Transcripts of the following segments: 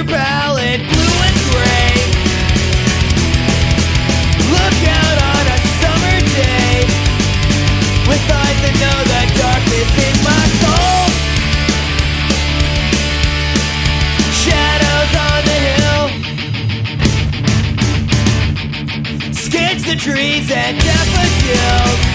your palette blue and gray. Look out on a summer day with eyes that know the darkness in my soul. Shadows on the hill, skids the trees and daffodils.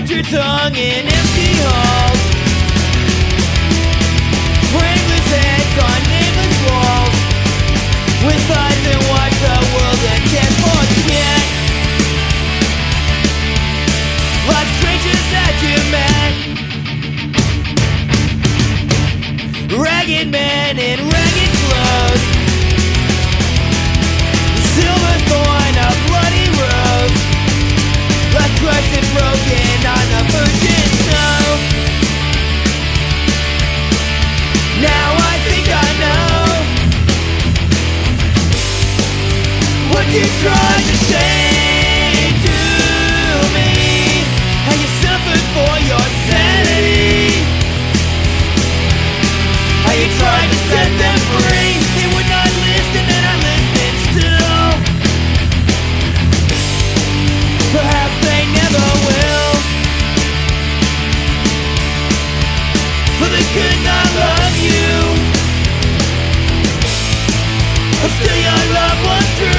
Portraits hung in empty halls. Frameless heads on nameless walls. With eyes that watch the world and can't forget. Like strangers that you met. Ragged men in ragged you tried to say to me. How you suffered for your sanity. How you tried to set them free. They would not listen, and I listened still. Perhaps they never will. For they could not love you. Still